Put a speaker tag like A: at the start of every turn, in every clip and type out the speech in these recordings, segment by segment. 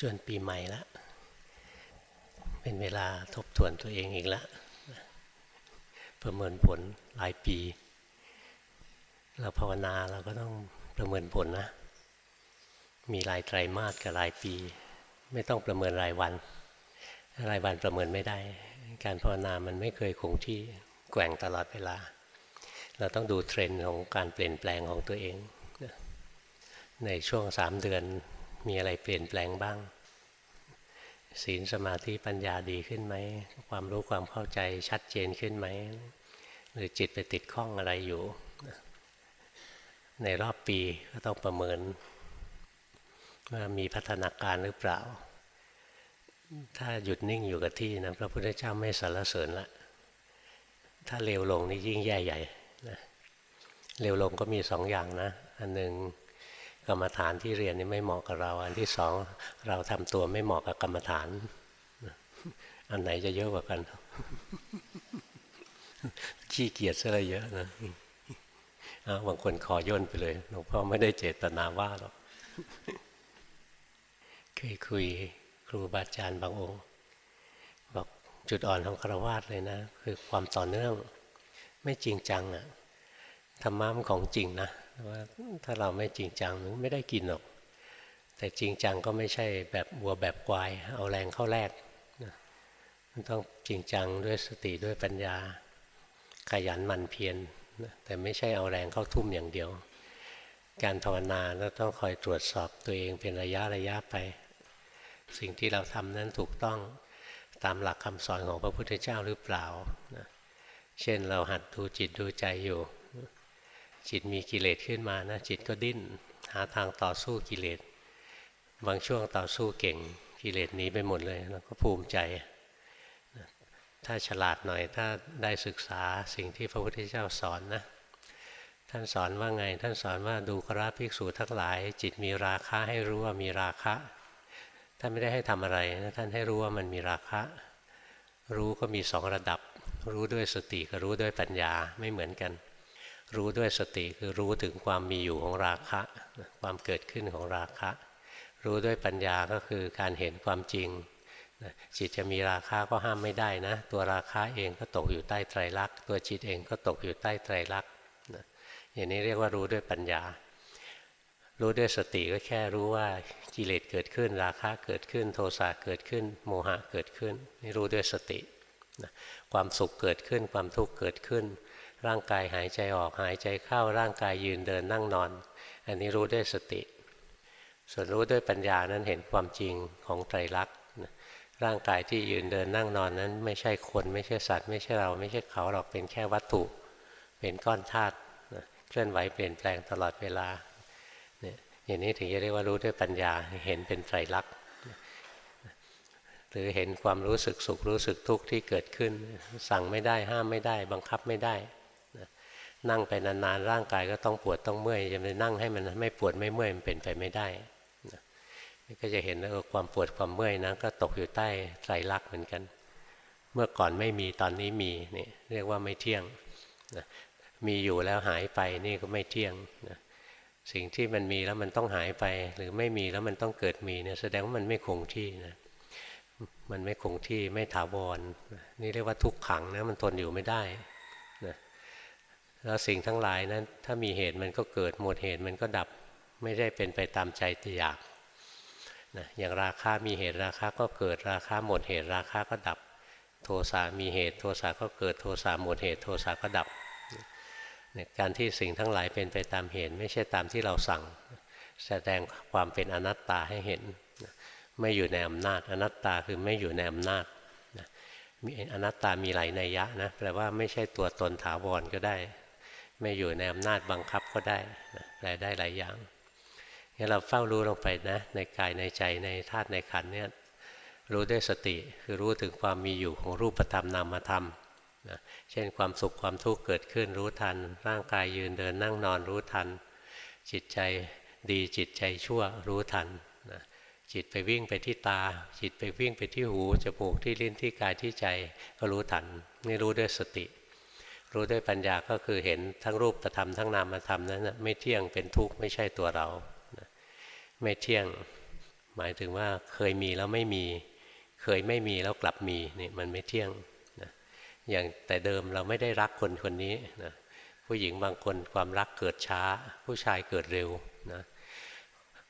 A: จนปีใหม่แล้วเป็นเวลาทบทวนตัวเองอีกแล้วประเมินผลหลายปี เราภาวนาเราก็ต้องประเมินผลนะ มีรายไตรมาสกับรายปี ไม่ต้องประเมินรายวัน รายวันประเมินไม่ได้ การภาวนามันไม่เคยคงที่แกว่งตลอดเวลา เราต้องดูเทรนด์ของการเปลี่ยนแปลงของตัวเอง ในช่วงสามเดือน มีอะไรเปลี่ยนแปลงบ้าง ศีลสมาธิปัญญาดีขึ้นไหม ความรู้ความเข้าใจชัดเจนขึ้นไหม หรือจิตไปติดข้องอะไรอยู่ ในรอบปีก็ต้องประเมิน ว่ามีพัฒนาการหรือเปล่า ถ้าหยุดนิ่งอยู่กับที่นะพระพุทธเจ้าไม่สรรเสริญละ ถ้าเร็วลงนี่ยิ่งแย่ใหญ่นะเร็วลงก็มีสองอย่างนะ อันหนึ่ง กรรมฐานที่เรียนนี่ไม่เหมาะกับเรา อันที่สองเราทำตัวไม่เหมาะกับกรรมฐาน อันไหนจะเยอะกว่ากันขี้เกียจซะเลยเยอะนะบางคนคอย่นไปเลยหลวงพ่อไม่ได้เจตนาว่าหรอกเคยคุยครูบาอาจารย์บางองค์บอกจุดอ่อนของคารวาสเลยนะ คือความต่อเนื่อง ไม่จริงจังอะธรรมะมันของจริงนะ ว่าถ้าเราไม่จริงจังมันไม่ได้กินหรอก แต่จริงจังก็ไม่ใช่แบบวัวแบบควาย เอาแรงเข้าแลกนะมันต้องจริงจังด้วยสติด้วยปัญญา ขยันหมั่นเพียรนะแต่ไม่ใช่เอาแรงเข้าทุ่มอย่างเดียว การภาวนาเราต้องคอยตรวจสอบตัวเองเป็นระยะระยะไป สิ่งที่เราทำนั้นถูกต้องตามหลักคำสอนของพระพุทธเจ้าหรือเปล่านะเช่นเราหัดดูจิตดูใจอยู่ จิตมีกิเลสขึ้นมานะจิตก็ดิ้น หาทางต่อสู้กิเลส บางช่วงต่อสู้เก่งกิเลสหนีไปหมดเลยแล้วก็ภูมิใจ ถ้าฉลาดหน่อยถ้าได้ศึกษาสิ่งที่พระพุทธเจ้าสอนนะท่านสอนว่าไง ท่านสอนว่าดูกราภิกษุทั้งหลาย จิตมีราคะให้รู้ว่ามีราคะท่านไม่ได้ให้ทำอะไรนะท่านให้รู้ว่ามันมีราคะ รู้ก็มีสองระดับ รู้ด้วยสติกับรู้ด้วยปัญญาไม่เหมือนกัน รู้ด้วยสติคือรู้ถึงความมีอยู่ของราคะ ความเกิดขึ้นของราคะ รู้ด้วยปัญญาก็คือการเห็นความจริงจิตจะมีราคาก็ห้ามไม่ได้นะ ตัวราคาเองก็ตกอยู่ใต้ไตรลักษณ์ตัวจิตเองก็ตกอยู่ใต้ไตรลักษณ์อย่างนี้เรียกว่ารู้ด้วยปัญญา รู้ด้วยสติก็แค่รู้ว่ากิเลสเกิดขึ้น ราคะเกิดขึ้น โทสะเกิดขึ้น โมหะเกิดขึ้น นี่รู้ด้วยสติ ความสุขเกิดขึ้น ความทุกข์เกิดขึ้น ร่างกายหายใจออกหายใจเข้าร่างกายยืนเดินนั่งนอน อันนี้รู้ด้วยสติ ส่วนรู้ด้วยปัญญานั้นเห็นความจริงของไตรลักษณ์ร่างกายที่ยืนเดินนั่งนอนนั้น ไม่ใช่คนไม่ใช่สัตว์ ไม่ใช่เราไม่ใช่เขาหรอกเป็นแค่วัตถุ เป็นก้อนธาตุเคลื่อนไหวเปลี่ยนแปลงตลอดเวลาเนี่ยอย่างนี้ถึงจะเรียกว่ารู้ด้วยปัญญาเห็นเป็นไตรลักษณ์หรือเห็นความรู้สึกสุขรู้สึกทุกข์ที่เกิดขึ้น สั่งไม่ได้ห้ามไม่ได้ บังคับไม่ได้ นั่งไปนานๆร่างกายก็ต้องปวดต้องเมื่อยจะไปนั่งให้มันไม่ปวดไม่เมื่อยมันเป็นไปไม่ได้ก็จะเห็นว่าความปวดความเมื่อยนะก็ตกอยู่ใต้ไตรลักษณ์เหมือนกัน เมื่อก่อนไม่มีตอนนี้มีนี่เรียกว่าไม่เที่ยงนะมีอยู่แล้วหายไปนี่ก็ไม่เที่ยงนะสิ่งที่มันมีแล้วมันต้องหายไป หรือไม่มีแล้วมันต้องเกิดมีเนี่ยแสดงว่ามันไม่คงที่นะมันไม่คงที่ไม่ถาวรนี่เรียกว่าทุกขังนะมันทนอยู่ไม่ได้ แล้วสิ่งทั้งหลายนั้น ถ้ามีเหตุมันก็เกิดหมดเหตุมันก็ดับไม่ได้เป็นไปตามใจที่อยากนะอย่างราคามีเหตุราคาก็เกิดราคาหมดเหตุราคาก็ดับ โทสะมีเหตุ โทสะก็เกิดโทสะหมดเหตุ โทสะก็ดับนการที่สิ่งทั้งหลายเป็นไปตามเหตุ ไม่ใช่ตามที่เราสั่ง แสดงความเป็นอนัตตาให้เห็น ไม่อยู่ในอำนาจ อนัตตาคือไม่อยู่ในอำนาจมีอนัตตามีหลายนัยยะนะแปลว่าไม่ใช่ตัวตนถาวรก็ได้ ไม่อยู่ในอำนาจบังคับก็ได้แปลได้หลายอย่างงั้นเราเฝ้ารู้ลงไปนะ ในกายในใจในธาตุในขันเนี่ยรู้ด้วยสติคือรู้ถึงความมีอยู่ของรูปธรรมนามธรรมนะเช่นความสุขความทุกข์เกิดขึ้นรู้ทัน ร่างกายยืนเดินนั่งนอนรู้ทัน จิตใจดีจิตใจชั่วรู้ทันนะจิตไปวิ่งไปที่ตา จิตไปวิ่งไปที่หูจมูกที่ลิ้นที่กายที่ใจก็รู้ทันนี่รู้ด้วยสติ รู้ด้วยปัญญาก็คือเห็นทั้งรูปธรรมทั้งนามธรรมนั้นไม่เที่ยงเป็นทุกข์ไม่ใช่ตัวเรา ไม่เที่ยง หมายถึงว่าเคยมีแล้วไม่มี เคยไม่มีแล้วกลับมีนี่มันไม่เที่ยงนะอย่างแต่เดิมเราไม่ได้รักคนคนนี้นะผู้หญิงบางคนความรักเกิดช้า ผู้ชายเกิดเร็วนะ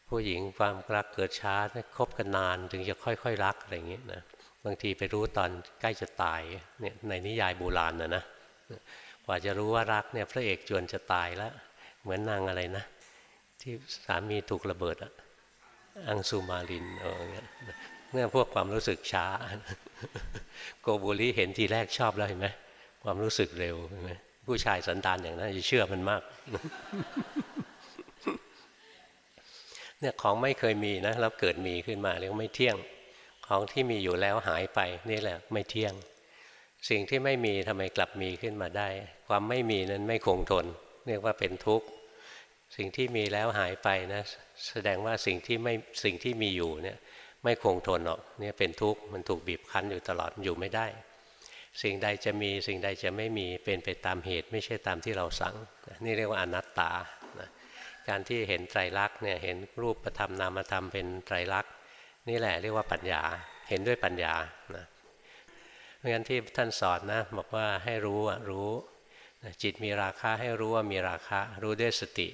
A: ผู้หญิงความรักเกิดช้าคบกันนานถึงจะค่อยๆรักอะไรอย่างนี้นะบางทีไปรู้ตอนใกล้จะตายเนี่ยในนิยายโบราณนะนะ กว่าจะรู้ว่ารักเนี่ยพระเอกจวนจะตายแล้ว เหมือนนางอะไรนะ ที่สามีถูกระเบิดอะอังสุมาลินเออเนี่ยพวกความรู้สึกช้า โกบุลีเห็นทีแรกชอบแล้วเห็นไหมความรู้สึกเร็วเห็นไหมผู้ชายสันดานอย่างนั้นจะเชื่อมันมากเนี่ยของไม่เคยมีนะแล้วเกิดมีขึ้นมาเรียกไม่เที่ยง ของที่มีอยู่แล้วหายไปนี่แหละไม่เที่ยง สิ่งที่ไม่มีทำไมกลับมีขึ้นมาได้ ความไม่มีนั้นไม่คงทน เรียกว่าเป็นทุกข์ สิ่งที่มีแล้วหายไปนะ แสดงว่าสิ่งที่ไม่สิ่งที่มีอยู่เนี่ยไม่คงทนหรอกเนี่ยเป็นทุกข์มันถูกบีบคั้นอยู่ตลอดอยู่ไม่ได้ สิ่งใดจะมีสิ่งใดจะไม่มีเป็นไปตามเหตุ ไม่ใช่ตามที่เราสั่ง นี่เรียกว่าอนัตตาการที่เห็นไตรลักษณ์เนี่ยเห็นรูปธรรมนามธรรมเป็นไตรลักษณ์นี่แหละเรียกว่าปัญญาเห็นด้วยปัญญานะ เพราะงั้นที่ท่านสอนนะบอกว่าให้รู้อะรู้จิตมีราคาให้รู้ว่ามีราคารู้ด้วยสติ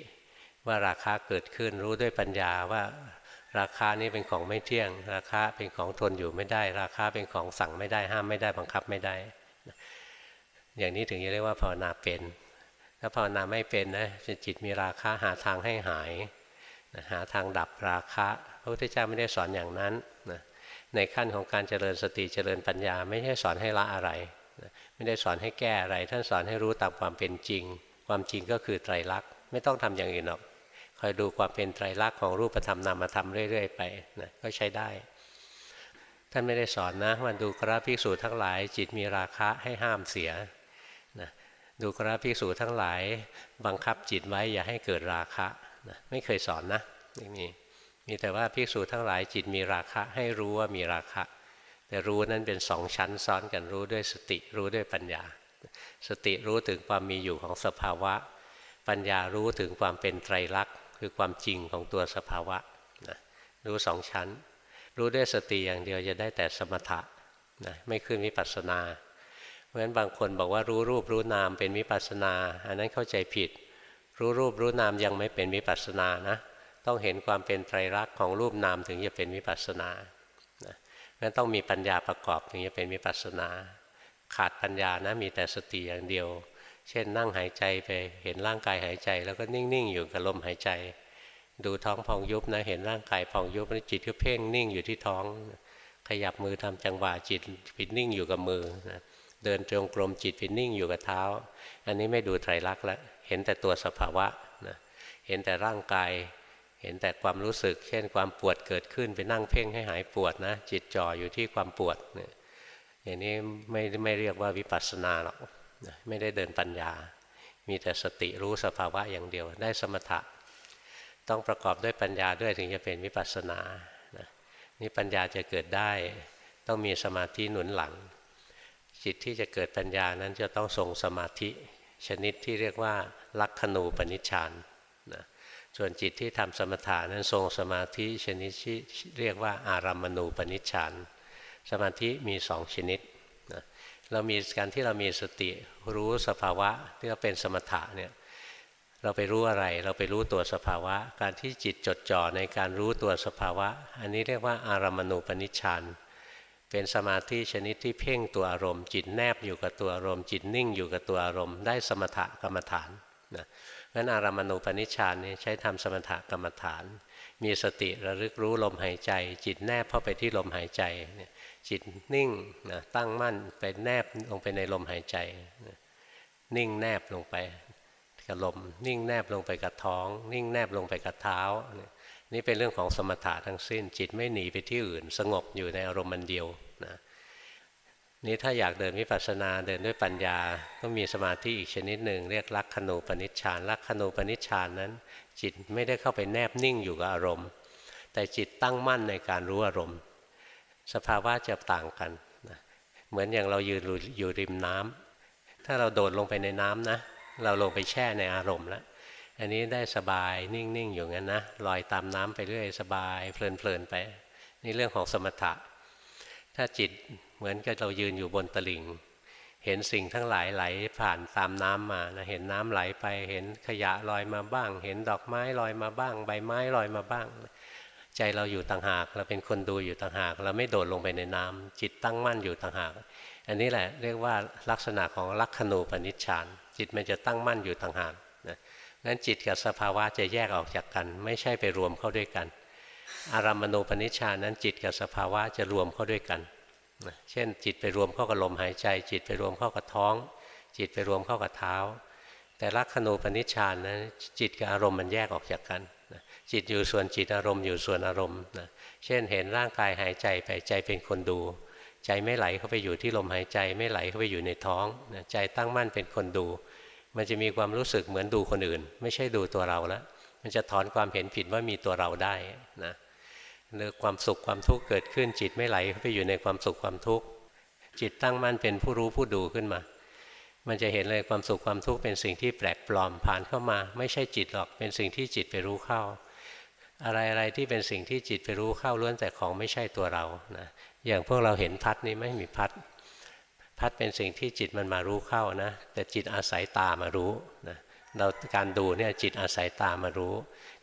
A: ว่าราคาเกิดขึ้นรู้ด้วยปัญญาว่าราคานี้เป็นของไม่เที่ยง ราคาเป็นของทนอยู่ไม่ได้ ราคาเป็นของสั่งไม่ได้ห้ามไม่ได้บังคับไม่ได้ อย่างนี้ถึงจะเรียกว่าภาวนาเป็น ถ้าภาวนาไม่เป็นนะจิตมีราคะหาทางให้หายหาทางดับราคะพระพุทธเจ้าไม่ได้สอนอย่างนั้นนะ ในขั้นของการเจริญสติเจริญปัญญา ไม่ใช่สอนให้ละอะไร ไม่ได้สอนให้แก้อะไร ท่านสอนให้รู้ตามความเป็นจริง ความจริงก็คือไตรลักษณ์ไม่ต้องทำอย่างอื่นหรอกคอยดูความเป็นไตรลักษณ์ของรูปธรรมนามธรรมเรื่อยๆไปนะก็ใช้ได้ ท่านไม่ได้สอนนะมันดูกราภิกษุทั้งหลาย จิตมีราคะให้ห้ามเสียนะดูกราภิกษุทั้งหลาย บังคับจิตไว้อย่าให้เกิดราคะนะไม่เคยสอนนะไม่มี มีแต่ว่าภิกษุทั้งหลายจิตมีราคะให้รู้ว่ามีราคะ แต่รู้นั้นเป็นสองชั้นซ้อนกันรู้ด้วยสติรู้ด้วยปัญญา สติรู้ถึงความมีอยู่ของสภาวะ ปัญญารู้ถึงความเป็นไตรลักษณ์คือความจริงของตัวสภาวะนะรู้สองชั้น รู้ด้วยสติอย่างเดียวจะได้แต่สมถะนะไม่ขึ้นวิปัสสนาเพราะฉะนั้นบางคนบอกว่ารู้รูปรู้นามเป็นวิปัสนา อันนั้นเข้าใจผิด รู้รูปรู้นามยังไม่เป็นวิปัสนานะ ต้องเห็นความเป็นไตรลักษณ์ของรูปนามถึงจะเป็นวิปัสสนานะงั้นต้องมีปัญญาประกอบถึงจะเป็นวิปัสสนา ขาดปัญญานะมีแต่สติอย่างเดียว เช่นนั่งหายใจไปเห็นร่างกายหายใจ แล้วก็นิ่งๆ อยู่กับลมหายใจ ดูท้องพองยุบนะเห็นร่างกายพองยุบแล้วจิตก็เพ่งนิ่งอยู่ที่ท้อง ขยับมือทำจังหวะจิตปิดนิ่งอยู่กับมือนะเดินจงกรมจิตป็นนิ่งอยู่กับเท้า อันนี้ไม่ดูไตรลักษณ์แล้วเห็นแต่ตัวสภาวะนะเห็นแต่ร่างกาย เห็นแต่ความรู้สึก เช่นความปวดเกิดขึ้นไปนั่งเพ่งให้หายปวดนะ จิตจ่ออยู่ที่ความปวดเนี่ยอย่างนี้ไม่ไม่เรียกว่าวิปัสสนาหรอกไม่ได้เดินปัญญา มีแต่สติรู้สภาวะอย่างเดียว ได้สมถะ ต้องประกอบด้วยปัญญาด้วยถึงจะเป็นวิปัสสนานี่ปัญญาจะเกิดได้ ต้องมีสมาธิหนุนหลัง จิตที่จะเกิดปัญญานั้นจะต้องทรงสมาธิ ชนิดที่เรียกว่าลักขณูปนิชฌานนะ ส่วนจิตที่ทำสมถานั้นทรงสมาธิชนิดที่เรียกว่าอารัมมณูปนิชฌานสมาธิมีสองชนิดนะเรามีการที่เรามีสติรู้สภาวะที่เราเป็นสมถะเนี่ยเราไปรู้อะไรเราไปรู้ตัวสภาวะ การที่จิตจดจ่อในการรู้ตัวสภาวะ อันนี้เรียกว่าอารัมมณูปนิชฌานเป็นสมาธิชนิดที่เพ่งตัวอารมณ์ จิตแนบอยู่กับตัวอารมณ์จิตนิ่งอยู่กับตัวอารมณ์ได้สมถกรรมฐานนะ งั้นอารามณูปนิชฌานนี้ใช้ทำสมถกรรมฐาน มีสติระลึกรู้ลมหายใจ จิตแนบเข้าไปที่ลมหายใจเนี่ยจิตนิ่งนะตั้งมั่นไปแนบลงไปในลมหายใจ นิ่งแนบลงไปกับลม นิ่งแนบลงไปกับท้อง นิ่งแนบลงไปกับเท้า นี่เป็นเรื่องของสมถะทั้งสิ้น จิตไม่หนีไปที่อื่น สงบอยู่ในอารมณ์มันเดียวนะ นี่ถ้าอยากเดินวิปัสสนาเดินด้วยปัญญา ก็มีสมาธิอีกชนิดหนึ่งเรียกลักขณูปนิชฌานลักขณูปนิชฌานนั้น จิตไม่ได้เข้าไปแนบนิ่งอยู่กับอารมณ์ แต่จิตตั้งมั่นในการรู้อารมณ์ สภาวะจะต่างกันนะเหมือนอย่างเรายืนอยู่ริมน้ำถ้าเราโดดลงไปในน้ำนะ เราลงไปแช่ในอารมณ์แล้วอันนี้ได้สบายนิ่งๆอยู่งั้นนะลอยตามน้ำไปเรื่อยสบายเพลินๆไป นี่เรื่องของสมถะถ้าจิต เหมือนกับเรายืนอยู่บนตลิ่ง เห็นสิ่งทั้งหลายไหลผ่านตามน้ำมานะเห็นน้ำไหลไป เห็นขยะลอยมาบ้าง เห็นดอกไม้ลอยมาบ้าง ใบไม้ลอยมาบ้าง ใจเราอยู่ต่างหาก เราเป็นคนดูอยู่ต่างหาก เราไม่โดดลงไปในน้ำจิตตั้งมั่นอยู่ต่างหาก อันนี้แหละเรียกว่าลักษณะของลักขณูปนิชฌานจิตมันจะตั้งมั่นอยู่ต่างหากนะงั้นจิตกับสภาวะจะแยกออกจากกัน ไม่ใช่ไปรวมเข้าด้วยกัน อารามณูปนิชฌานนั้นจิตกับสภาวะจะรวมเข้าด้วยกัน เช่น จิตไปรวมเข้ากับลมหายใจ จิตไปรวมเข้ากับท้อง จิตไปรวมเข้ากับเท้า แต่ลักขณูปนิชฌานนั้นจิตกับอารมณ์มันแยกออกจากกันจิตอยู่ส่วนจิตอารมณ์อยู่ส่วนอารมณ์นะเช่นเห็นร่างกายหายใจไปใจเป็นคนดู ใจไม่ไหลเข้าไปอยู่ที่ลมหายใจไม่ไหลเข้าไปอยู่ในท้องใจตั้งมั่นเป็นคนดู มันจะมีความรู้สึกเหมือนดูคนอื่น ไม่ใช่ดูตัวเราแล้วมันจะถอนความเห็นผิดว่ามีตัวเราได้นะ หรือความสุขความทุกข์เกิดขึ้น จิตไม่ไหลไปอยู่ในความสุขความทุกข์จิตตั้งมั่นเป็นผู้รู้ผู้ดูขึ้นมา มันจะเห็นเลยความสุขความทุกข์เป็นสิ่งที่แปลกปลอมผ่านเข้ามา ไม่ใช่จิตหรอกเป็นสิ่งที่จิตไปรู้เข้า อะไรอะไรที่เป็นสิ่งที่จิตไปรู้เข้าล้วนแต่ของไม่ใช่ตัวเรานะอย่างพวกเราเห็นพัดนี่ไม่มีพัด พัดเป็นสิ่งที่จิตมันมารู้เข้านะ แต่จิตอาศัยตามารู้นะเราการดูเนี่ยจิตอาศัยตามารู้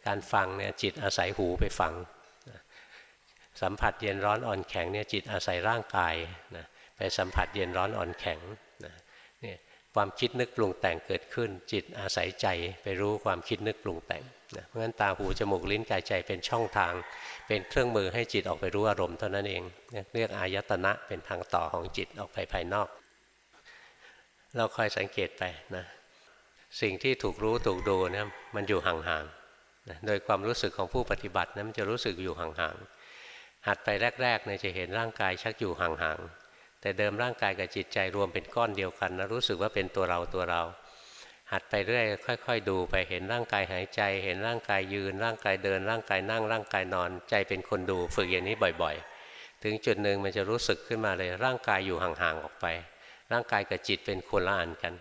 A: การฟังเนี่ยจิตอาศัยหูไปฟัง สัมผัสเย็นร้อนอ่อนแข็งเนี่ยจิตอาศัยร่างกายนะไปสัมผัสเย็นร้อนอ่อนแข็งนะนี่ความคิดนึกปรุงแต่งเกิดขึ้น จิตอาศัยใจไปรู้ความคิดนึกปรุงแต่งนะเพราะฉะนั้นตาหูจมูกลิ้นกายใจเป็นช่องทาง เป็นเครื่องมือให้จิตออกไปรู้อารมณ์เท่านั้นเองเรียกอายตนะเป็นทางต่อของจิตออกไปภายนอก เราคอยสังเกตไปนะสิ่งที่ถูกรู้ถูกดูนี่ยมันอยู่ห่างๆนะโดยความรู้สึกของผู้ปฏิบัตินะมันจะรู้สึกอยู่ห่างๆ หัดไปแรกๆเนี่ยจะเห็นร่างกายชักอยู่ห่างๆแต่เดิมร่างกายกับจิตใจรวมเป็นก้อนเดียวกันนะรู้สึกว่าเป็นตัวเราตัวเรา หัดไปเรื่อยค่อย ๆ ดูไปเห็นร่างกายหายใจ เห็นร่างกายยืน ร่างกายเดิน ร่างกายนั่งร่างกายนอน ใจเป็นคนดูฝึกอย่างนี้บ่อย ๆ ถึงจุดหนึ่งมันจะรู้สึกขึ้นมาเลยร่างกายอยู่ห่างๆออกไป ร่างกายกับจิตเป็นคนละอันกัน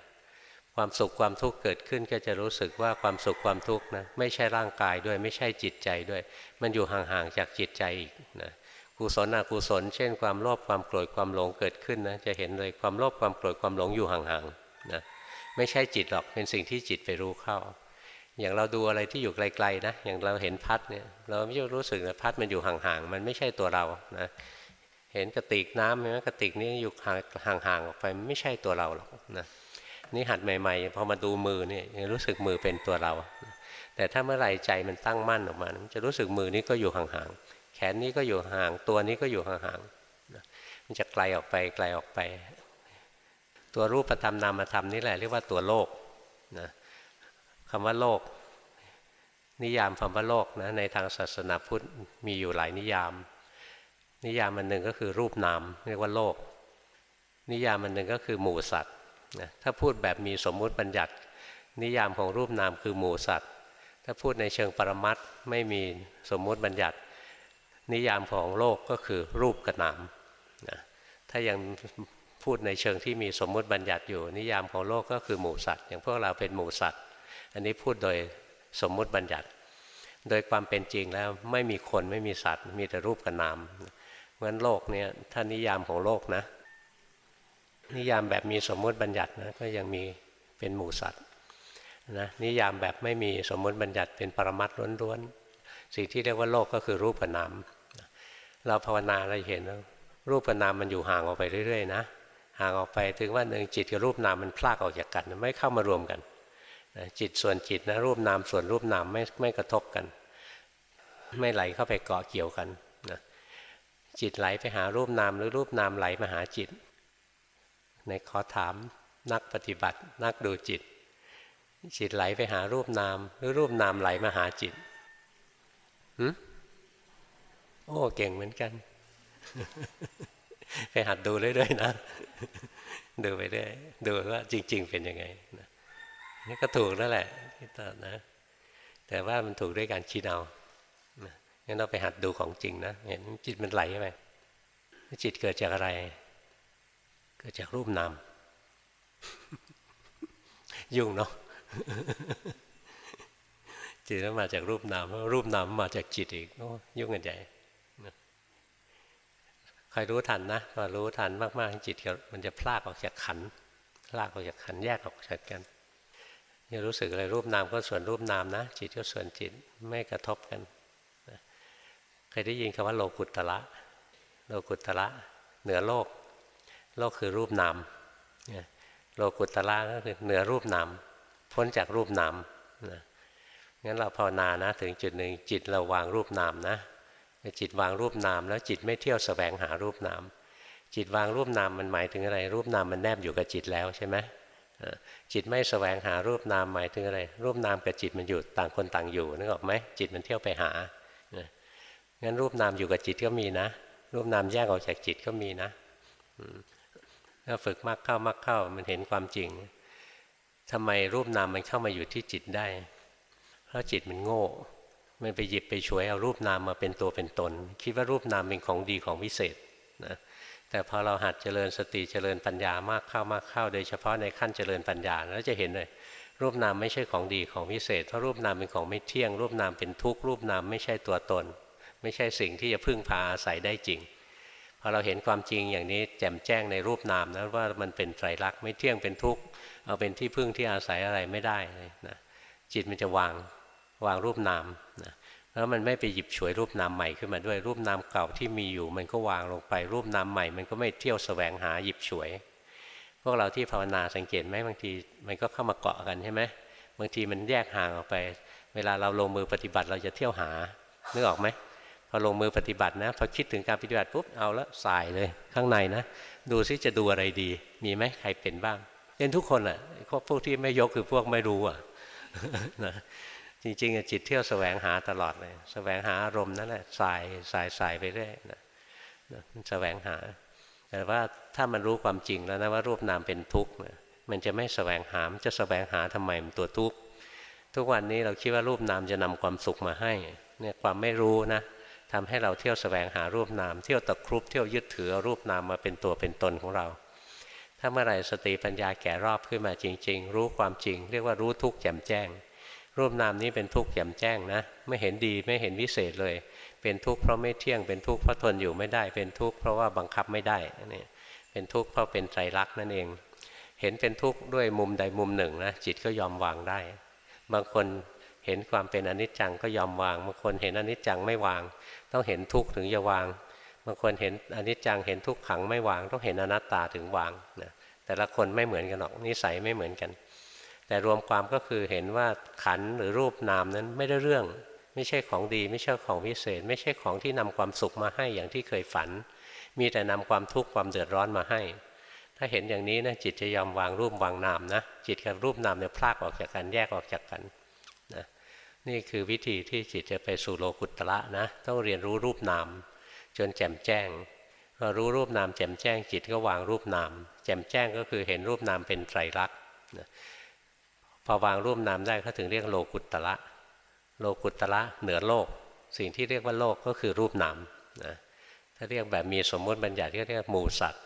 A: ความสุขความทุกข์เกิดขึ้นก็จะรู้สึกว่าความสุขความทุกข์นะไม่ใช่ร่างกายด้วยไม่ใช่จิตใจด้วย มันอยู่ห่างๆจากจิตใจอีกนะกุศลอกุศล เช่น ความโลภความโกรธความหลงเกิดขึ้นนะจะเห็นเลยความโลภความโกรธความหลงอยู่ห่างๆนะไม่ใช่จิตหรอกเป็นสิ่งที่จิตไปรู้เข้า อย่างเราดูอะไรที่อยู่ไกลๆนะอย่างเราเห็นพัดเนี่ยเราไม่รู้สึกนะพัดมันอยู่ห่างๆมันไม่ใช่ตัวเรานะเห็นกระติกน้ำเห็นไหมกระติกนี้อยู่ห่างๆออกไปไม่ใช่ตัวเราหรอกนะ นี่หัดใหม่ๆพอมาดูมือเนี่ยรู้สึกมือเป็นตัวเรา แต่ถ้าเมื่อไหร่ใจมันตั้งมั่นออกมาจะรู้สึกมือนี้ก็อยู่ห่างๆแขนนี้ก็อยู่ห่างตัวนี้ก็อยู่ห่างๆมันจะไกลออกไปไกลออกไป ตัวรูปธรรมนามธรรมนี่แหละเรียกว่าตัวโลกนะคำว่าโลก นิยามคำว่าโลกนะในทางศาสนาพุทธมีอยู่หลายนิยาม นิยามมันหนึ่งก็คือรูปนามเรียกว่าโลก นิยามมันหนึ่งก็คือหมู่สัตว์ นะถ้าพูดแบบมีสมมุติบัญญัติ นิยามของรูปนามคือหมูสัตว์ ถ้าพูดในเชิงปรมัตไม่มีสมมุติบัญญัติ นิยามของโลกก็คือรูปกับนามนะถ้ายังพูดในเชิงที่มีสมมุติบัญญัติอยู่ นิยามของโลกก็คือหมูสัตว์ อย่างพวกเราเป็นหมูสัตว์ อันนี้พูดโดยสมมุติบัญญัติ โดยความเป็นจริงแล้วไม่มีคนไม่มีสัตว์ มีแต่รูปกับนามเพราะฉะนั้นโลกเนี่ยถ้านิยามของโลกนะ นิยามแบบมีสมมุติบัญญัตินะก็ยังมีเป็นหมู่สัตว์นะนิยามแบบไม่มีสมมติบัญญัติเป็นปรมัตล้วนๆสิ่งที่เรียกว่าโลกก็คือรูปกับนามเราภาวนาเราเห็นรูปกับนามมันอยู่ห่างออกไปเรื่อยๆนะห่างออกไปถึงว่าหนึ่งจิตกับรูปนามมันพลากออกจากกัน ไม่เข้ามารวมกันจิตส่วนจิตนะรูปนามส่วนรูปนามไม่ไม่กระทบกัน ไม่ไหลเข้าไปเกาะเกี่ยวกันนะจิตไหลไปหารูปนามหรือรูปนามไหลมาหาจิต ในขอถามนักปฏิบัติ นักดูจิต จิตไหลไปหารูปนาม หรือรูปนามไหลมาหาจิตหืโอ้เก่งเหมือนกัน ไปหัดดูเรื่อยๆนะ ดูไปเรื่อยดูว่าจริง ๆ เป็นยังไงนี่ก็ถูกแล้วแหละที่ตอนนะ แต่ว่ามันถูกด้วยการคิดเอางั้นเราไปหัดดูของจริงนะเห็นจิตมันไหลไปจิตเกิดจากอะไร เกิดจากรูปนาม ยุ่งเนาะจิตมาจากรูปนามรูปนามมาจากจิตอีกยุ่งกันใหญ่คอยรู้ทันนะพอรู้ทันมากๆจิตมันจะพลากออกจากขันพลากออกจากขันแยกออกจากกันจะรู้สึกอะไรรูปนามก็ส่วนรูปนามนะ จิตก็ส่วนจิตไม่กระทบกันเคยได้ยินคำว่าโลกุตตะโลกุตตะเหนือโลก โลกคือรูปนามโลกุตตะก็คือเหนือรูปนามพ้นจากรูปนามนะงั้นเราภาวนานะถึงจุดหนึ่งจิตเราวางรูปนามนะจิตวางรูปนาม แล้วจิตไม่เที่ยวสแสวงหารูปนาม จิตวางรูปนามมันหมายถึงอะไร รูปนามมันแนบอยู่กับจิตแล้วใช่ไหมจิตไม่สแสวงหารูปนามหมายถึงอะไร รูปนามกับจิตมันอยู่ต่างคนต่างอยู่นึกออกไหมจิตมันเที่ยวไปหางั้นรูปนามอยู่กับจิตก็มีนะ รูปนามแยกออกจากจิตก็มีนะ ถ้าฝึกมากเข้ามากเข้ามันเห็นความจริงทำไมรูปนามมันเข้ามาอยู่ที่จิตได้ เพราะจิตมันโง่ มันไปหยิบไปช่วยเอารูปนามมาเป็นตัวเป็นตน คิดว่ารูปนามเป็นของดีของวิเศษนะแต่พอเราหัดเจริญสติเจริญปัญญามากเข้ามากเข้า โดยเฉพาะในขั้นเจริญปัญญาแล้วจะเห็นเลยรูปนามไม่ใช่ของดีของวิเศษ เพราะรูปนามเป็นของไม่เที่ยง รูปนามเป็นทุกข์รูปนามไม่ใช่ตัวตน ไม่ใช่สิ่งที่จะพึ่งพาอาศัยได้จริง พอเราเห็นความจริงอย่างนี้แจ่มแจ้งในรูปนามนะว่ามันเป็นไตรลักษณ์ไม่เที่ยงเป็นทุกข์เอาเป็นที่พึ่งที่อาศัยอะไรไม่ได้นะจิตมันจะวางวางรูปนามนะแล้วมันไม่ไปหยิบฉวยรูปนามใหม่ขึ้นมาด้วยรูปนามเก่าที่มีอยู่ มันก็วางลงไปรูปนามใหม่ มันก็ไม่เที่ยวสแสวงหาหยิบฉวย พวกเราที่ภาวนาสังเกตไหมบางทีมันก็เข้ามาเกาะกันใช่ไหมบางทีมันแยกห่างออกไป เวลาเราลงมือปฏิบัติเราจะเที่ยวหานึกออกไหม พอลงมือปฏิบัตินะพอคิดถึงการปฏิบัติปุ๊บเอาละสายเลย ข้างในนะ ดูซิจะดูอะไรดี มีไหมใครเป็นบ้างเป็นทุกคนอะพวกที่ไม่ยกคือพวกไม่รู้อะนะจริงๆจิตเที่ยวแสวงหาตลอดเลยแสวงหาอารมณ์นั่นแหละสายสายสายไปเรื่อยนะแสวงหา แต่ว่าถ้ามันรู้ความจริงแล้วนะว่ารูปนามเป็นทุกข์มันจะไม่แสวงหามันจะแสวงหาทำไมมันตัวทุกข์ทุกวันนี้เราคิดว่ารูปนามจะนำความสุขมาให้เนี่ยความไม่รู้นะ ทำให้เราเที่ยวแสวงหารูปนาม เที่ยวตะครุบเที่ยวยึดถือรูปนามมาเป็นตัวเป็นตนของเรา ถ้าเมื่อไรสติปัญญาแก่รอบขึ้นมาจริง ๆ รู้ความจริง เรียกว่ารู้ทุกข์แจ่มแจ้ง รูปนามนี้เป็นทุกข์แจ่มแจ้งนะ ไม่เห็นดีไม่เห็นวิเศษเลย เป็นทุกข์เพราะไม่เที่ยง เป็นทุกข์เพราะทนอยู่ไม่ได้ เป็นทุกข์เพราะว่าบังคับไม่ได้นี่เป็นทุกข์เพราะเป็นไตรลักษณ์นั่นเอง เห็นเป็นทุกข์ด้วยมุมใดมุมหนึ่งนะจิตก็ยอมวางได้ บางคน เห็นความเป็นอนิจจังก็ยอมวางบางคนเห็นอนิจจังไม่วาง ต้องเห็นทุกข์ถึงจะวางบางคนเห็นอนิจจังเห็นทุกขังไม่วาง ต้องเห็นอนัตตาถึงวางนะแต่ละคนไม่เหมือนกันหรอกนิสัยไม่เหมือนกัน แต่รวมความก็คือเห็นว่าขันหรือรูปนามนั้นไม่ได้เรื่อง ไม่ใช่ของดี ไม่ใช่ของวิเศษ ไม่ใช่ของที่นำความสุขมาให้อย่างที่เคยฝัน มีแต่นำความทุกข์ความเดือดร้อนมาให้ ถ้าเห็นอย่างนี้นะจิตจะยอมวางรูปวางนามนะจิตกับรูปนามเนี่ยพลากออกจากกันแยกออกจากกัน นี่คือวิธีที่จิตจะไปสู่โลกุตระนะ ต้องเรียนรู้รูปนาม จนแจ่มแจ้งพอรู้รูปนามแจ่มแจ้งจิตก็วางรูปนาม แจ่มแจ้งก็คือเห็นรูปนามเป็นไตรลักษณ์พอวางรูปนามได้เขาถึงเรียกโลกุตตะโลกุตตะเหนือโลก สิ่งที่เรียกว่าโลกก็คือรูปนามนะถ้าเรียกแบบมีสมมติบัญญัติก็เรียกหมูสัตว์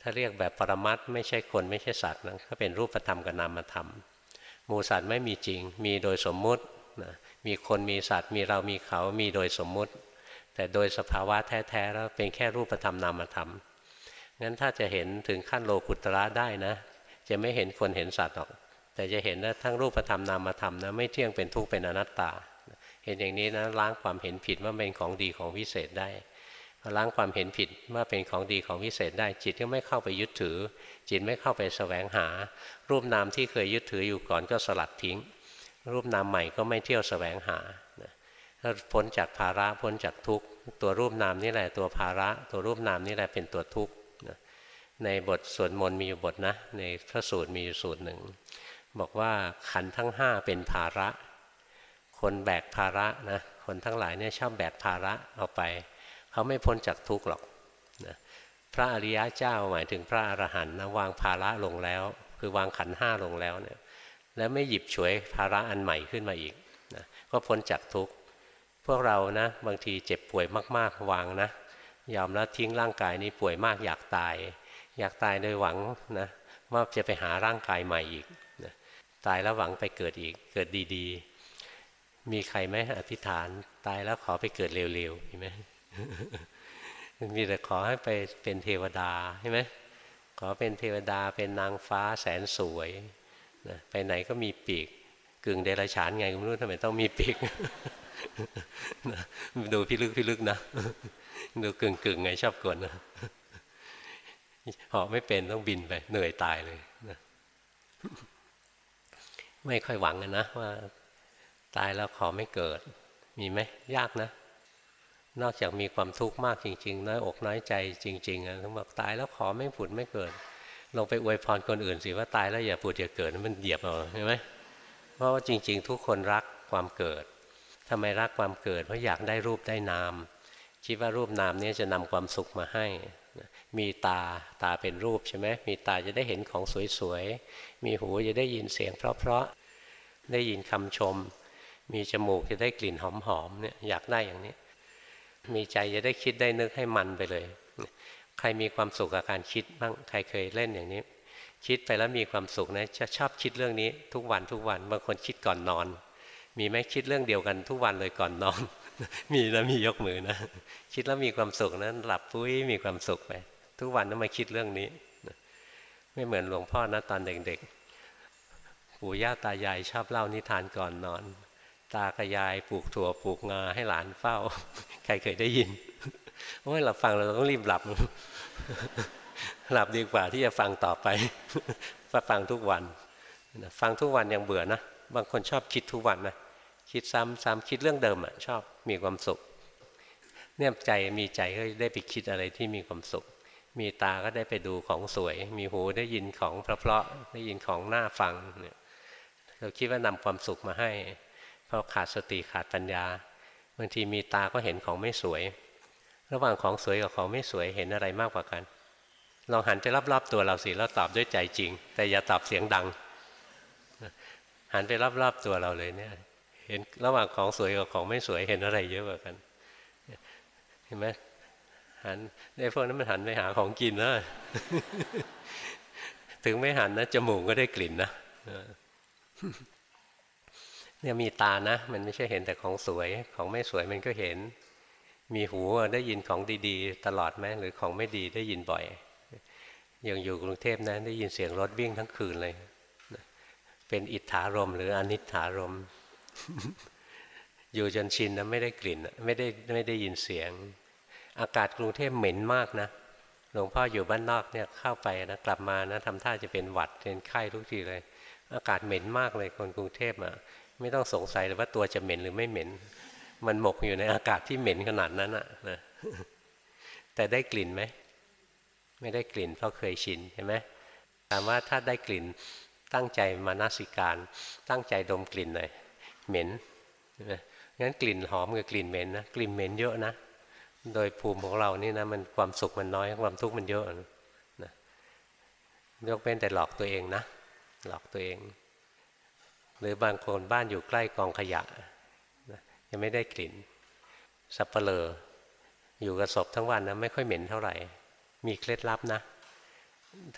A: ถ้าเรียกแบบปรมัตไม่ใช่คนไม่ใช่สัตว์นะก็เป็นรูปธรรมกับนามธรรม หมูสัตว์ไม่มีจริง มีโดยสมมุตินะมีคนมีสัตว์ มีเรามีเขามีโดยสมมุติ แต่โดยสภาวะแท้ๆแล้วเป็นแค่รูปธรรมนามธรรมงั้นถ้าจะเห็นถึงขั้นโลกุตระได้นะ จะไม่เห็นคนเห็นสัตว์หรอก แต่จะเห็นว่าทั้งรูปธรรมนามธรรมนะไม่เที่ยงเป็นทุกข์เป็นอนัตตา เห็นอย่างนี้นะล้างความเห็นผิดว่าเป็นของดีของวิเศษได้ ล้างความเห็นผิดว่าเป็นของดีของวิเศษได้จิตก็ไม่เข้าไปยึดถือ จิตไม่เข้าไปแสวงหา รูปนามที่เคยยึดถืออยู่ก่อนก็สลัดทิ้ง รูปนามใหม่ก็ไม่เที่ยวแสวงหาถ้าพ้นจากภาระพ้นจากทุกข์ตัวรูปนามนี่แหละตัวภาระ ตัวรูปนามนี่แหละเป็นตัวทุกข์ในบทสวดมนต์มีอยู่บทนะ ในพระสูตรมีอยู่สูตรหนึ่ง บอกว่าขันทั้งห้าเป็นภาระ คนแบกภาระนะคนทั้งหลายเนี่ยชอบแบกภาระเอาไป เขาไม่พ้นจากทุกข์หรอกนะพระอริยะเจ้าหมายถึงพระอรหันต์นะวางภาระลงแล้ว คือวางขันห้าลงแล้วเนี่ยแล้วไม่หยิบฉวยภาระอันใหม่ขึ้นมาอีกนะก็พ้นจากทุกข์พวกเรานะบางทีเจ็บป่วยมาก ๆ วางนะยอมแล้วทิ้งร่างกายนี้ป่วยมากอยากตาย อยากตายโดยหวังนะว่าจะไปหาร่างกายใหม่อีกตายแล้วหวังไปเกิดอีกเกิดดีๆ มีใครไหมอธิษฐานตายแล้วขอไปเกิดเร็วๆมีไหม มีแต่ขอให้ไปเป็นเทวดาใช่ไหมขอเป็นเทวดาเป็นนางฟ้าแสนสวยนะไปไหนก็มีปีก กึ่งเดรัจฉานไงก็ไม่รู้ทำไมต้องมีปีกดูพิลึกพิลึกนะ ดูกึ่งกึ่งไงชอบกวนนะหาะไม่เป็นต้องบินไปเหนื่อยตายเลยนะไม่ค่อยหวังนะว่า ตายแล้วขอไม่เกิด มีไหมยากนะ นอกจากมีความทุกข์มากจริง ๆ น้อยอกน้อยใจจริงๆนะต้องบอกตายแล้วขอไม่ผุดไม่เกิด ลงไปอวยพรคนอื่นสิว่าตายแล้วอย่าผุดอย่าเกิดมันเหยียบเอาใช่ไหมเพราะว่าจริง ๆ ทุกคนรักความเกิดทำไมรักความเกิด เพราะอยากได้รูปได้นาม คิดว่ารูปนามนี้จะนำความสุขมาให้ มีตาตาเป็นรูปใช่ไหมมีตาจะได้เห็นของสวยๆ มีหูจะได้ยินเสียงเพราะๆ ได้ยินคำชม มีจมูกจะได้กลิ่นหอมๆเนี่ยอยากได้อย่างนี้ มีใจจะได้คิดได้นึกให้มันไปเลย ใครมีความสุขกับการคิดบ้างใครเคยเล่นอย่างนี้ คิดไปแล้วมีความสุขนะจะชอบคิดเรื่องนี้ทุกวันทุกวันบางคนคิดก่อนนอน มีไหมคิดเรื่องเดียวกันทุกวันเลยก่อนนอน มีแล้วมียกมือนะ คิดแล้วมีความสุขนะหลับปุ้ยมีความสุขไปทุกวันต้องมาคิดเรื่องนี้ ไม่เหมือนหลวงพ่อนะตอนเด็กๆปู่ย่าตายายชอบเล่านิทานก่อนนอน ตากระยายปลูกถั่วปลูกงาให้หลานเฝ้า ใครเคยได้ยินโอ้ยเราฟังเราต้องรีบหลับ หลับดีกว่าที่จะฟังต่อไปฟังทุกวันฟังทุกวันยังเบื่อนะบางคนชอบคิดทุกวันนะคิดซ้ำซ้ำคิดเรื่องเดิมอะชอบมีความสุข เนี่ยใจมีใจก็ได้ไปคิดอะไรที่มีความสุข มีตาก็ได้ไปดูของสวย มีหูได้ยินของเพราะๆได้ยินของน่าฟังเนี่ยเราคิดว่านำความสุขมาให้เพราะขาดสติขาดปัญญา บางทีมีตาก็เห็นของไม่สวย ระหว่างของสวยกับของไม่สวยเห็นอะไรมากกว่ากัน ลองหันไปรอบๆตัวเราสิแล้วตอบด้วยใจจริง แต่อย่าตอบเสียงดัง หันไปรอบๆตัวเราเลยเนี่ย เห็นระหว่างของสวยกับของไม่สวยเห็นอะไรเยอะกว่ากัน เห็นไหมหันในพวกนั้นมันหันไปหาของกินนะถึงไม่หันนะจมูกก็ได้กลิ่นนะ เนี่ยมีตานะ มันไม่ใช่เห็นแต่ของสวย ของไม่สวยมันก็เห็น มีหูได้ยินของดีๆ ตลอดไหมหรือของไม่ดีได้ยินบ่อยอย่างอยู่กรุงเทพนะได้ยินเสียงรถวิ่งทั้งคืนเลย เป็นอิทธารมหรืออนิถารม อยู่จนชินนะไม่ได้กลิ่นไม่ได้ไม่ได้ยินเสียง อากาศกรุงเทพเหม็นมากนะหลวงพ่ออยู่บ้านนอกเนี่ยเข้าไปนะกลับมานะทำท่าจะเป็นหวัดเป็นไข้ทุกทีเลย อากาศเหม็นมากเลยคนกรุงเทพอะ ไม่ต้องสงสัยเลยว่าตัวจะเหม็นหรือไม่เหม็น มันหมกอยู่ในอากาศที่เหม็นขนาดนั้นอะนะแต่ได้กลิ่นไหม ไม่ได้กลิ่นเพราะเคยชินใช่ไหมถามว่าถ้าได้กลิ่นตั้งใจมานาสิการ ตั้งใจดมกลิ่นหน่อยเหม็นงั้นกลิ่นหอมกับกลิ่นเหม็นนะกลิ่นเหม็นเยอะนะโดยภูมิของเรานี่นะมันความสุขมันน้อยความทุกข์มันเยอะนะยกเป็นแต่หลอกตัวเองนะหลอกตัวเอง หรือบางคนบ้านอยู่ใกล้กองขยะยังไม่ได้กลิ่น สับเปลออยู่กับศพทั้งวันนะไม่ค่อยเหม็นเท่าไหร่ มีเคล็ดลับนะ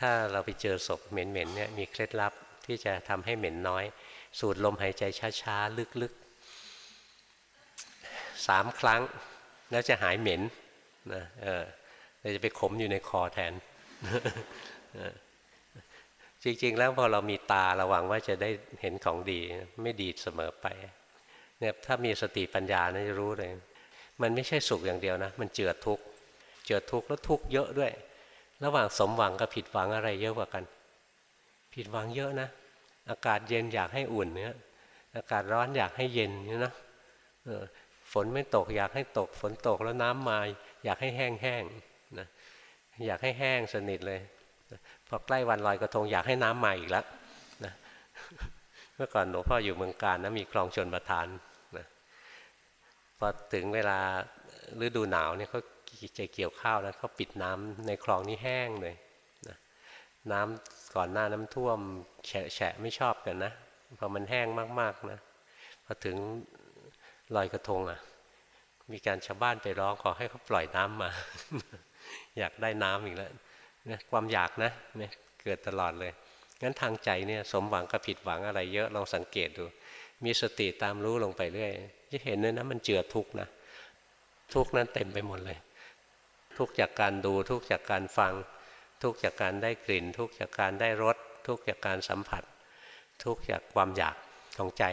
A: ถ้าเราไปเจอศพเหม็นๆเนี่ยมีเคล็ดลับที่จะทำให้เหม็นน้อย สูดลมหายใจช้าๆ ลึกๆสามครั้ง แล้วจะหายเหม็นนะเออเราจะไปขมอยู่ในคอแทน จริงๆ แล้วพอเรามีตาระวังว่าจะได้เห็นของดีไม่ดีเสมอไปเนี่ยถ้ามีสติปัญญานะจะรู้เลย มันไม่ใช่สุขอย่างเดียวนะ มันเจือทุกข์เจือทุกข์แล้วทุกข์เยอะด้วย ระหว่างสมหวังกับผิดหวังอะไรเยอะกว่ากัน ผิดหวังเยอะนะ อากาศเย็นอยากให้อุ่นเนี่ยอากาศร้อนอยากให้เย็นเนี่นะฝนไม่ตกอยากให้ตก ฝนตกแล้วน้ำมาอยากให้แห้งแห้งนะอยากให้แห้งสนิทเลย พอใกล้วันลอยกระทงอยากให้น้ำมาอีกแล้วนะเมื่อก่อนหลวงพ่ออยู่เมืองการนะมีคลองชนประทานนะพอถึงเวลาฤดูหนาวเนี่ยเขาจะเกี่ยวข้าวแล้วเขาปิดน้ำในคลองนี้แห้งเลยนะน้ำก่อนหน้าน้ำท่วมแฉะแฉะไม่ชอบกันนะพอมันแห้งมากๆนะพอถึงลอยกระทงอะ มีการชาวบ้านไปร้องขอให้เขาปล่อยน้ำมา อยากได้น้ำอีกแล้ว นะความอยากนะเนี่ยเกิดตลอดเลยงั้นทางใจเนี่ยสมหวังกับผิดหวังอะไรเยอะลองสังเกตดู มีสติตามรู้ลงไปเรื่อยจะเห็นเลยนะมันเจือทุกนะทุกนั้นเต็มไปหมดเลย ทุกจากการดูทุกจากการฟัง ทุกจากการได้กลิ่น ทุกจากการได้รสทุกจากการสัมผัส ทุกจากความอยากของใจ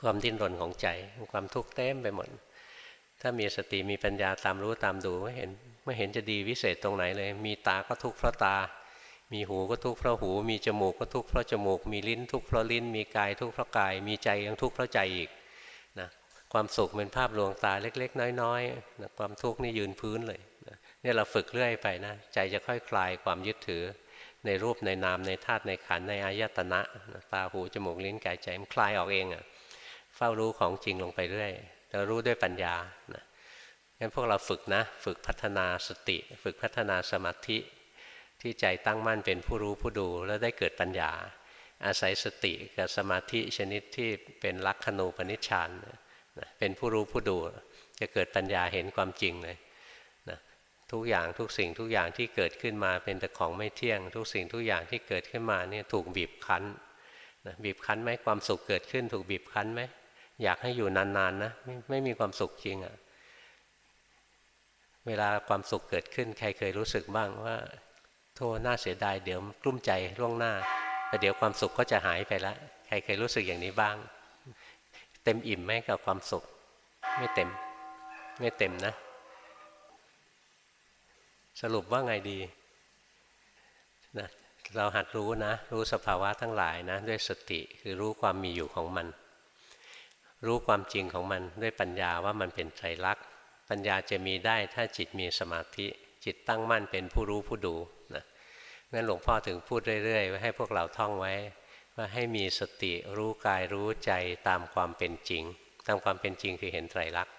A: ความดิ้นรนของใจ ความทุกข์เต็มไปหมดถ้ามีสติมีปัญญาตามรู้ตามดูไม่เห็น ไม่เห็นจะดีวิเศษตรงไหนเลย มีตาก็ทุกข์เพราะตา มีหูก็ทุกข์เพราะหู มีจมูกก็ทุกข์เพราะจมูก มีลิ้นทุกข์เพราะลิ้น มีกายทุกข์เพราะกาย มีใจยังทุกข์เพราะใจอีกนะความสุขเป็นภาพลวงตาเล็ก ๆ น้อยๆนะความทุกข์นี่ยืนพื้นเลยนะเนี่ยเราฝึกเรื่อยไปนะ ใจจะค่อยคลายความยึดถือ ในรูปในนามในธาตุในขันในอายตนะนะตาหูจมูกลิ้นกายใจมันคลายออกเองอะ่ะเฝ้ารู้ของจริงลงไปเรื่อยเรารู้ด้วยปัญญานะ งั้นพวกเราฝึกนะ ฝึกพัฒนาสติ ฝึกพัฒนาสมาธิที่ใจตั้งมั่นเป็นผู้รู้ผู้ดูแล้วได้เกิดปัญญา อาศัยสติกับสมาธิชนิดที่เป็นลักขณูปนิชฌานเป็นผู้รู้ผู้ดู จะเกิดปัญญาเห็นความจริงเลยนะทุกอย่างทุกสิ่งทุกอย่างที่เกิดขึ้นมาเป็นแต่ของไม่เที่ยง ทุกสิ่งทุกอย่างที่เกิดขึ้นมาเนี่ยถูกบีบคั้นนะบีบคั้นไหมความสุขเกิดขึ้น ถูกบีบคั้นไหมอยากให้อยู่นานๆนะไม่ไม่มีความสุขจริงอะ่ะ เวลาความสุขเกิดขึ้น ใครเคยรู้สึกบ้างว่า โทษน่าเสียดายเดี๋ยวกลุ้มใจล่วงหน้าแต่เดี๋ยวความสุขก็จะหายไปแล้วใครเคยรู้สึกอย่างนี้บ้าง เต็มอิ่มไหมกับความสุข ไม่เต็ม ไม่เต็มนะ สรุปว่าไงดีนะเราหัดรู้นะ รู้สภาวะทั้งหลายนะ ด้วยสติคือรู้ความมีอยู่ของมัน รู้ความจริงของมันด้วยปัญญาว่ามันเป็นไตรลักษณ์ ปัญญาจะมีได้ถ้าจิตมีสมาธิ จิตตั้งมั่นเป็นผู้รู้ผู้ดูนะงั้นหลวงพ่อถึงพูดเรื่อยๆไว้ให้พวกเราท่องไว้ ว่าให้มีสติรู้กายรู้ใจตามความเป็นจริง ตามความเป็นจริงคือเห็นไตรลักษณ์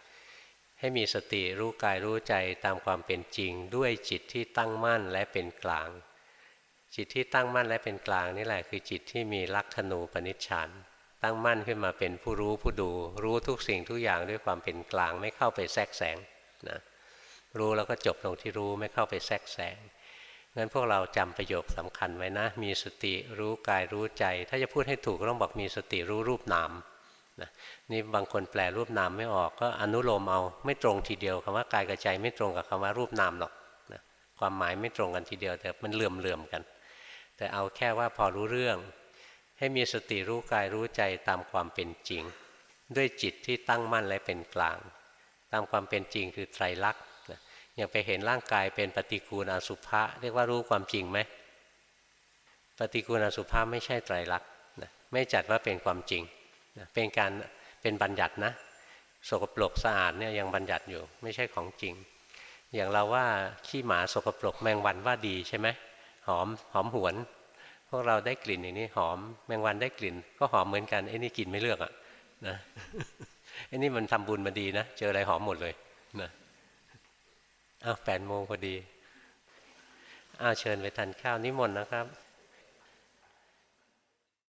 A: ให้มีสติรู้กายรู้ใจตามความเป็นจริง ด้วยจิตที่ตั้งมั่นและเป็นกลาง จิตที่ตั้งมั่นและเป็นกลางนี่แหละคือจิตที่มีลักขณูปนิชฌาน ตั้งมั่นขึ้นมาเป็นผู้รู้ผู้ดู รู้ทุกสิ่งทุกอย่างด้วยความเป็นกลางไม่เข้าไปแทรกแซงนะรู้แล้วก็จบลงที่รู้ไม่เข้าไปแทรกแซงงั้นพวกเราจำประโยคสำคัญไว้นะ มีสติรู้กายรู้ใจ ถ้าจะพูดให้ถูกต้องบอกมีสติรู้รูปนามนะนี่บางคนแปลรูปนามไม่ออกก็อนุโลมเอาไม่ตรงทีเดียวคำว่ากายกับใจไม่ตรงกับคำว่ารูปนามหรอกนะความหมายไม่ตรงกันทีเดียว แต่มันเหลื่อมๆกัน แต่เอาแค่ว่าพอรู้เรื่อง ให้มีสติรู้กายรู้ใจตามความเป็นจริง ด้วยจิตที่ตั้งมั่นและเป็นกลาง ตามความเป็นจริงคือไตรลักษณ์อย่างไปเห็นร่างกายเป็นปฏิกูลอสุภะเรียกว่ารู้ความจริงไหมปฏิกูลอสุภะไม่ใช่ไตรลักษณ์ไม่จัดว่าเป็นความจริง เป็นการเป็นบัญญัตินะสกปรกสะอาดเนี่ยยังบัญญัติอยู่ไม่ใช่ของจริง อย่างเราว่าขี้หมาสกปรกแมงวันว่าดีใช่ไหมหอมหอมหวน พวกเราได้กลิ่นอย่างนี้หอม แมงวันได้กลิ่น ก็หอมเหมือนกันไอ้นี่กลิ่นไม่เลือกอะนะไอ้นี่มันทำบุญมาดีนะเจออะไรหอมหมดเลยนะอ้าวแปดโมงพอดีอ้าวเชิญไปทานข้าวนิมนต์นะครับ